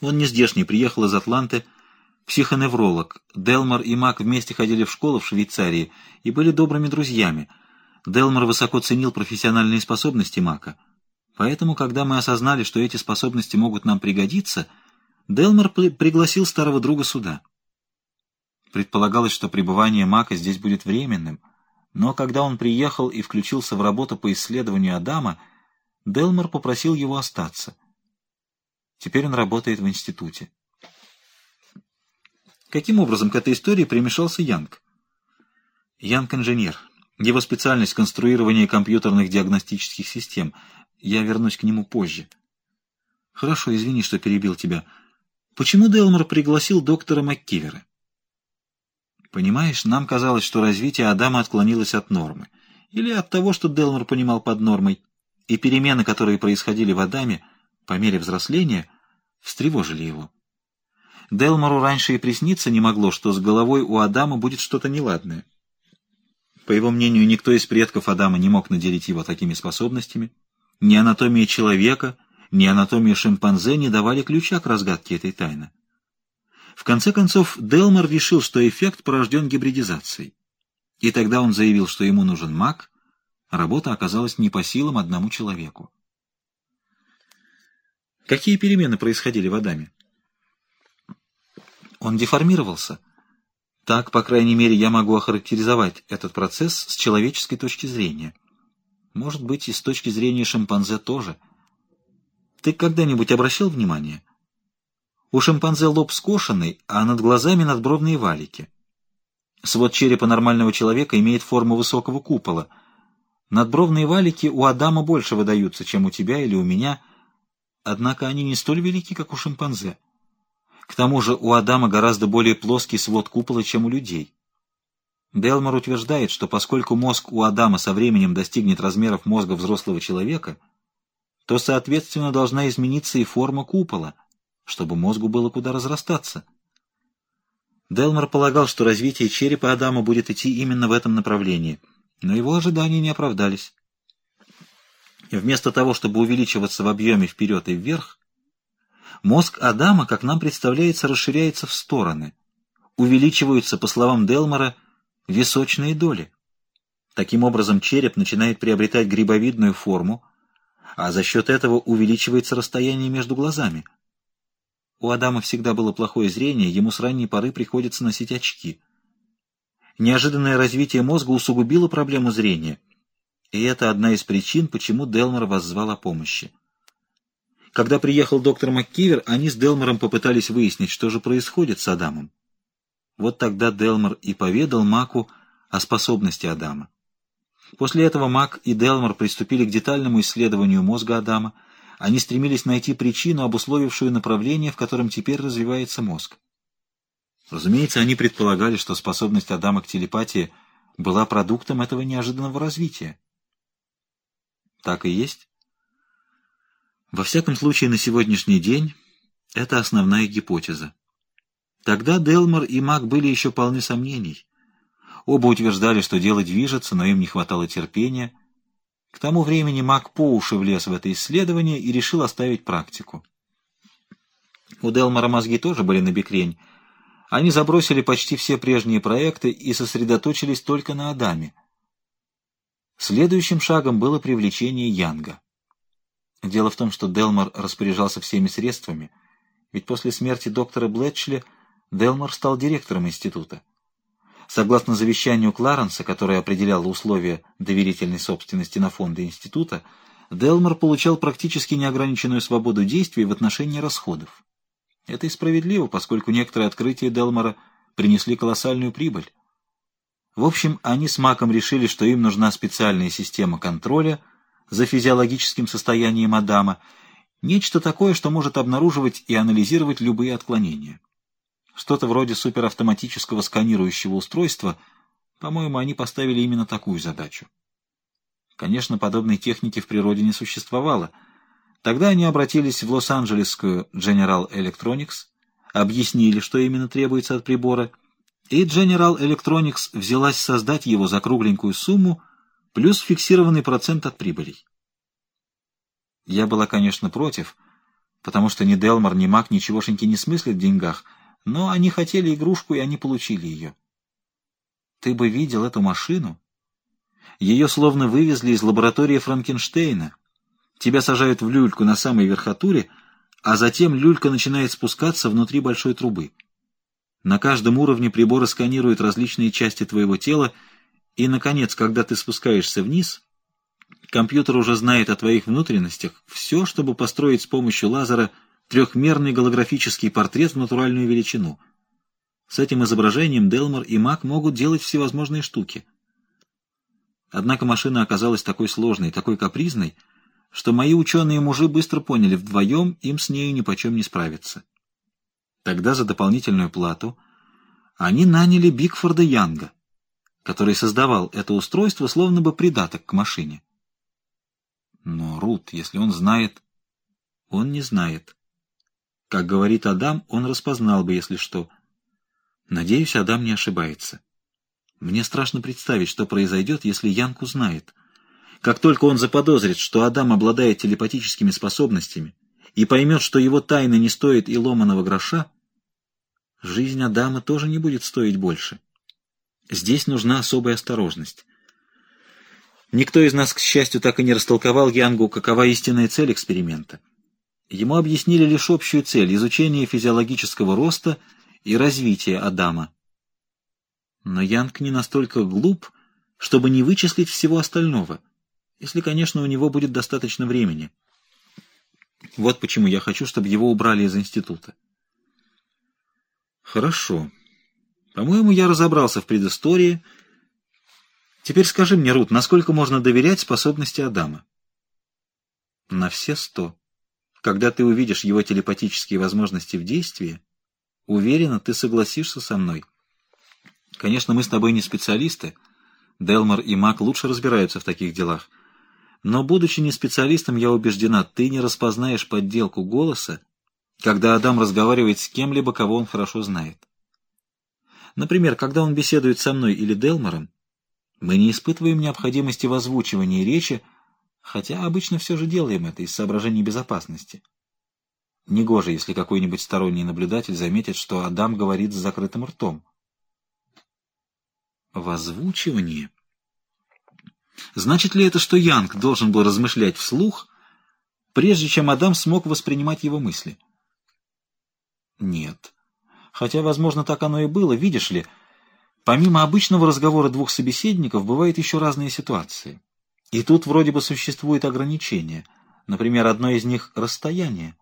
Он не здешний, приехал из Атланты, психоневролог. Делмар и Мак вместе ходили в школу в Швейцарии и были добрыми друзьями. Делмар высоко ценил профессиональные способности Мака. Поэтому, когда мы осознали, что эти способности могут нам пригодиться, Делмар при пригласил старого друга сюда. Предполагалось, что пребывание Мака здесь будет временным, но когда он приехал и включился в работу по исследованию Адама, Делмар попросил его остаться. Теперь он работает в институте. Каким образом к этой истории примешался Янг? Янг — инженер. Его специальность — конструирование компьютерных диагностических систем. Я вернусь к нему позже. Хорошо, извини, что перебил тебя. Почему Делмор пригласил доктора МакКивера? Понимаешь, нам казалось, что развитие Адама отклонилось от нормы. Или от того, что Делмор понимал под нормой. И перемены, которые происходили в Адаме, по мере взросления, встревожили его. Делмору раньше и присниться не могло, что с головой у Адама будет что-то неладное. По его мнению, никто из предков Адама не мог наделить его такими способностями. Ни анатомия человека, ни анатомия шимпанзе не давали ключа к разгадке этой тайны. В конце концов, Делмор решил, что эффект порожден гибридизацией. И тогда он заявил, что ему нужен маг, а работа оказалась не по силам одному человеку. Какие перемены происходили в Адаме? Он деформировался. Так, по крайней мере, я могу охарактеризовать этот процесс с человеческой точки зрения. Может быть, и с точки зрения шимпанзе тоже. Ты когда-нибудь обращал внимание? У шимпанзе лоб скошенный, а над глазами надбровные валики. Свод черепа нормального человека имеет форму высокого купола. Надбровные валики у Адама больше выдаются, чем у тебя или у меня, однако они не столь велики, как у шимпанзе. К тому же у Адама гораздо более плоский свод купола, чем у людей. Делмор утверждает, что поскольку мозг у Адама со временем достигнет размеров мозга взрослого человека, то, соответственно, должна измениться и форма купола, чтобы мозгу было куда разрастаться. Делмор полагал, что развитие черепа Адама будет идти именно в этом направлении, но его ожидания не оправдались. Вместо того, чтобы увеличиваться в объеме вперед и вверх, Мозг Адама, как нам представляется, расширяется в стороны. Увеличиваются, по словам Делмора, височные доли. Таким образом, череп начинает приобретать грибовидную форму, а за счет этого увеличивается расстояние между глазами. У Адама всегда было плохое зрение, ему с ранней поры приходится носить очки. Неожиданное развитие мозга усугубило проблему зрения, и это одна из причин, почему Делмор воззвал о помощи. Когда приехал доктор МакКивер, они с Делмором попытались выяснить, что же происходит с Адамом. Вот тогда Делмор и поведал Маку о способности Адама. После этого Мак и Делмор приступили к детальному исследованию мозга Адама. Они стремились найти причину, обусловившую направление, в котором теперь развивается мозг. Разумеется, они предполагали, что способность Адама к телепатии была продуктом этого неожиданного развития. Так и есть. Во всяком случае, на сегодняшний день это основная гипотеза. Тогда Делмор и Мак были еще полны сомнений. Оба утверждали, что дело движется, но им не хватало терпения. К тому времени Мак по уши влез в это исследование и решил оставить практику. У Делмора мозги тоже были на бекрень. Они забросили почти все прежние проекты и сосредоточились только на Адаме. Следующим шагом было привлечение Янга. Дело в том, что Делмор распоряжался всеми средствами, ведь после смерти доктора Блетчли Делмор стал директором института. Согласно завещанию Кларенса, которое определяло условия доверительной собственности на фонды института, Делмор получал практически неограниченную свободу действий в отношении расходов. Это и справедливо, поскольку некоторые открытия Делмора принесли колоссальную прибыль. В общем, они с Маком решили, что им нужна специальная система контроля – за физиологическим состоянием Адама, нечто такое, что может обнаруживать и анализировать любые отклонения. Что-то вроде суперавтоматического сканирующего устройства, по-моему, они поставили именно такую задачу. Конечно, подобной техники в природе не существовало. Тогда они обратились в Лос-Анджелесскую General Electronics, объяснили, что именно требуется от прибора, и General Electronics взялась создать его за кругленькую сумму – плюс фиксированный процент от прибылей. Я была, конечно, против, потому что ни Делмар, ни Мак ничегошеньки не смыслят в деньгах, но они хотели игрушку, и они получили ее. Ты бы видел эту машину? Ее словно вывезли из лаборатории Франкенштейна. Тебя сажают в люльку на самой верхотуре, а затем люлька начинает спускаться внутри большой трубы. На каждом уровне приборы сканируют различные части твоего тела, и, наконец, когда ты спускаешься вниз, компьютер уже знает о твоих внутренностях все, чтобы построить с помощью лазера трехмерный голографический портрет в натуральную величину. С этим изображением Делмор и Мак могут делать всевозможные штуки. Однако машина оказалась такой сложной, такой капризной, что мои ученые-мужи быстро поняли, вдвоем им с нею нипочем не справиться. Тогда за дополнительную плату они наняли Бигфорда Янга, который создавал это устройство словно бы придаток к машине. Но Рут, если он знает... Он не знает. Как говорит Адам, он распознал бы, если что. Надеюсь, Адам не ошибается. Мне страшно представить, что произойдет, если Янг узнает. Как только он заподозрит, что Адам обладает телепатическими способностями и поймет, что его тайна не стоит и ломаного гроша, жизнь Адама тоже не будет стоить больше. Здесь нужна особая осторожность. Никто из нас, к счастью, так и не растолковал Янгу, какова истинная цель эксперимента. Ему объяснили лишь общую цель — изучение физиологического роста и развития Адама. Но Янг не настолько глуп, чтобы не вычислить всего остального, если, конечно, у него будет достаточно времени. Вот почему я хочу, чтобы его убрали из института. Хорошо. По-моему, я разобрался в предыстории. Теперь скажи мне, Рут, насколько можно доверять способности Адама? На все сто. Когда ты увидишь его телепатические возможности в действии, уверена, ты согласишься со мной. Конечно, мы с тобой не специалисты. Делмар и Мак лучше разбираются в таких делах. Но, будучи не специалистом, я убеждена, ты не распознаешь подделку голоса когда Адам разговаривает с кем-либо, кого он хорошо знает. Например, когда он беседует со мной или Делмором, мы не испытываем необходимости в озвучивании речи, хотя обычно все же делаем это из соображений безопасности. Негоже, если какой-нибудь сторонний наблюдатель заметит, что Адам говорит с закрытым ртом. В озвучивании? Значит ли это, что Янг должен был размышлять вслух, прежде чем Адам смог воспринимать его мысли? Нет. Хотя, возможно, так оно и было, видишь ли. Помимо обычного разговора двух собеседников, бывают еще разные ситуации. И тут вроде бы существует ограничение. Например, одно из них — расстояние.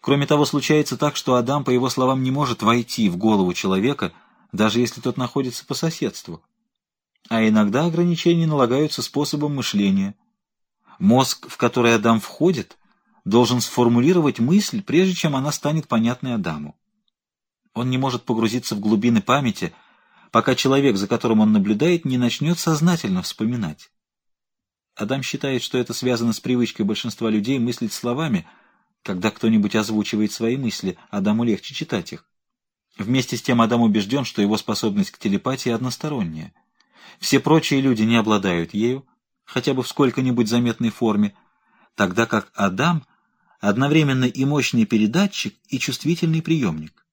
Кроме того, случается так, что Адам, по его словам, не может войти в голову человека, даже если тот находится по соседству. А иногда ограничения налагаются способом мышления. Мозг, в который Адам входит, должен сформулировать мысль, прежде чем она станет понятной Адаму. Он не может погрузиться в глубины памяти, пока человек, за которым он наблюдает, не начнет сознательно вспоминать. Адам считает, что это связано с привычкой большинства людей мыслить словами. Когда кто-нибудь озвучивает свои мысли, Адаму легче читать их. Вместе с тем Адам убежден, что его способность к телепатии односторонняя. Все прочие люди не обладают ею, хотя бы в сколько-нибудь заметной форме, тогда как Адам одновременно и мощный передатчик, и чувствительный приемник.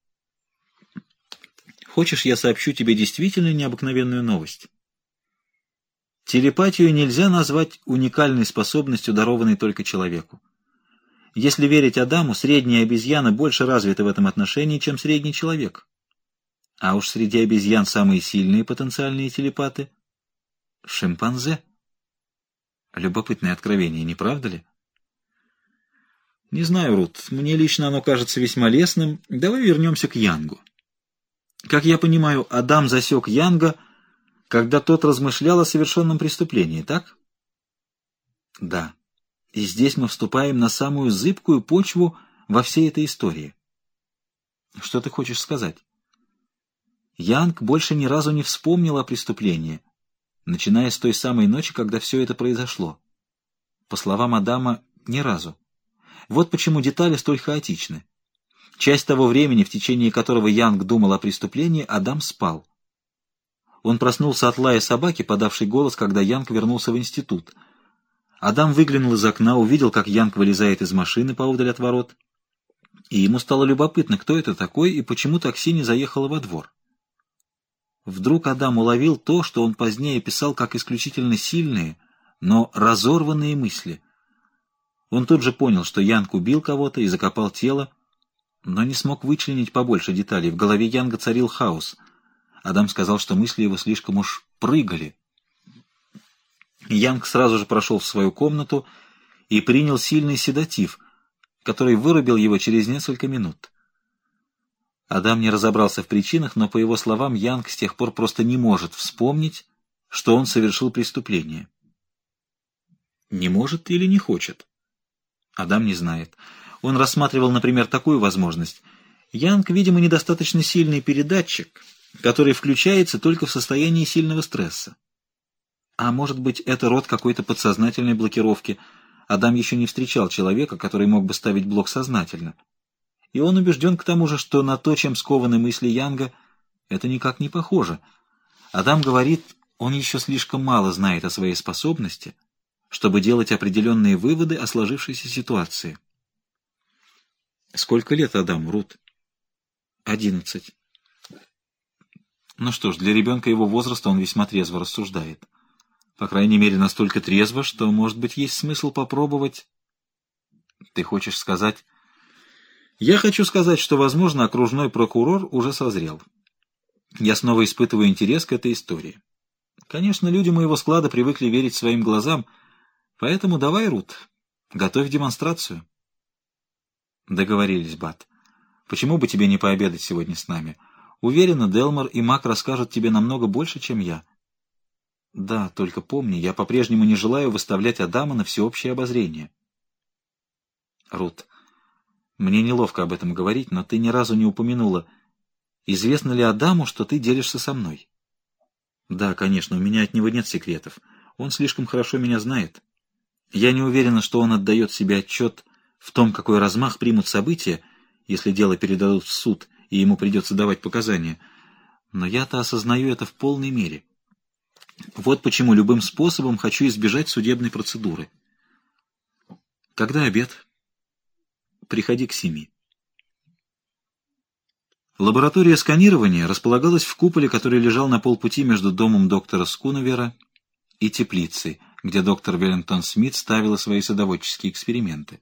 Хочешь, я сообщу тебе действительно необыкновенную новость? Телепатию нельзя назвать уникальной способностью, дарованной только человеку. Если верить Адаму, средняя обезьяна больше развита в этом отношении, чем средний человек. А уж среди обезьян самые сильные потенциальные телепаты — шимпанзе. Любопытное откровение, не правда ли? Не знаю, Рут, мне лично оно кажется весьма лестным. Давай вернемся к Янгу. Как я понимаю, Адам засек Янга, когда тот размышлял о совершенном преступлении, так? Да. И здесь мы вступаем на самую зыбкую почву во всей этой истории. Что ты хочешь сказать? Янг больше ни разу не вспомнил о преступлении, начиная с той самой ночи, когда все это произошло. По словам Адама, ни разу. Вот почему детали столь хаотичны. Часть того времени, в течение которого Янг думал о преступлении, Адам спал. Он проснулся от лая собаки, подавшей голос, когда Янг вернулся в институт. Адам выглянул из окна, увидел, как Янг вылезает из машины поодаль от ворот — И ему стало любопытно, кто это такой и почему такси не заехало во двор. Вдруг Адам уловил то, что он позднее писал как исключительно сильные, но разорванные мысли. Он тут же понял, что Янг убил кого-то и закопал тело, но не смог вычленить побольше деталей. В голове Янга царил хаос. Адам сказал, что мысли его слишком уж прыгали. Янг сразу же прошел в свою комнату и принял сильный седатив, который вырубил его через несколько минут. Адам не разобрался в причинах, но, по его словам, Янг с тех пор просто не может вспомнить, что он совершил преступление. Не может или не хочет? Адам не знает. Он рассматривал, например, такую возможность. Янг, видимо, недостаточно сильный передатчик, который включается только в состоянии сильного стресса. А может быть, это род какой-то подсознательной блокировки. Адам еще не встречал человека, который мог бы ставить блок сознательно. И он убежден к тому же, что на то, чем скованы мысли Янга, это никак не похоже. Адам говорит, он еще слишком мало знает о своей способности, чтобы делать определенные выводы о сложившейся ситуации. Сколько лет Адаму, Рут? Одиннадцать. Ну что ж, для ребенка его возраста он весьма трезво рассуждает. По крайней мере, настолько трезво, что, может быть, есть смысл попробовать... Ты хочешь сказать... Я хочу сказать, что, возможно, окружной прокурор уже созрел. Я снова испытываю интерес к этой истории. Конечно, люди моего склада привыкли верить своим глазам, поэтому давай, Рут, готовь демонстрацию. Договорились, Бат. Почему бы тебе не пообедать сегодня с нами? Уверена, Делмор и Мак расскажут тебе намного больше, чем я. Да, только помни, я по-прежнему не желаю выставлять Адама на всеобщее обозрение. Рут, мне неловко об этом говорить, но ты ни разу не упомянула, известно ли Адаму, что ты делишься со мной? Да, конечно, у меня от него нет секретов. Он слишком хорошо меня знает. Я не уверена, что он отдает себе отчет в том, какой размах примут события, если дело передадут в суд, и ему придется давать показания. Но я-то осознаю это в полной мере. Вот почему любым способом хочу избежать судебной процедуры. Когда обед? Приходи к семи. Лаборатория сканирования располагалась в куполе, который лежал на полпути между домом доктора Скуновера и теплицей, где доктор Веллингтон Смит ставила свои садоводческие эксперименты.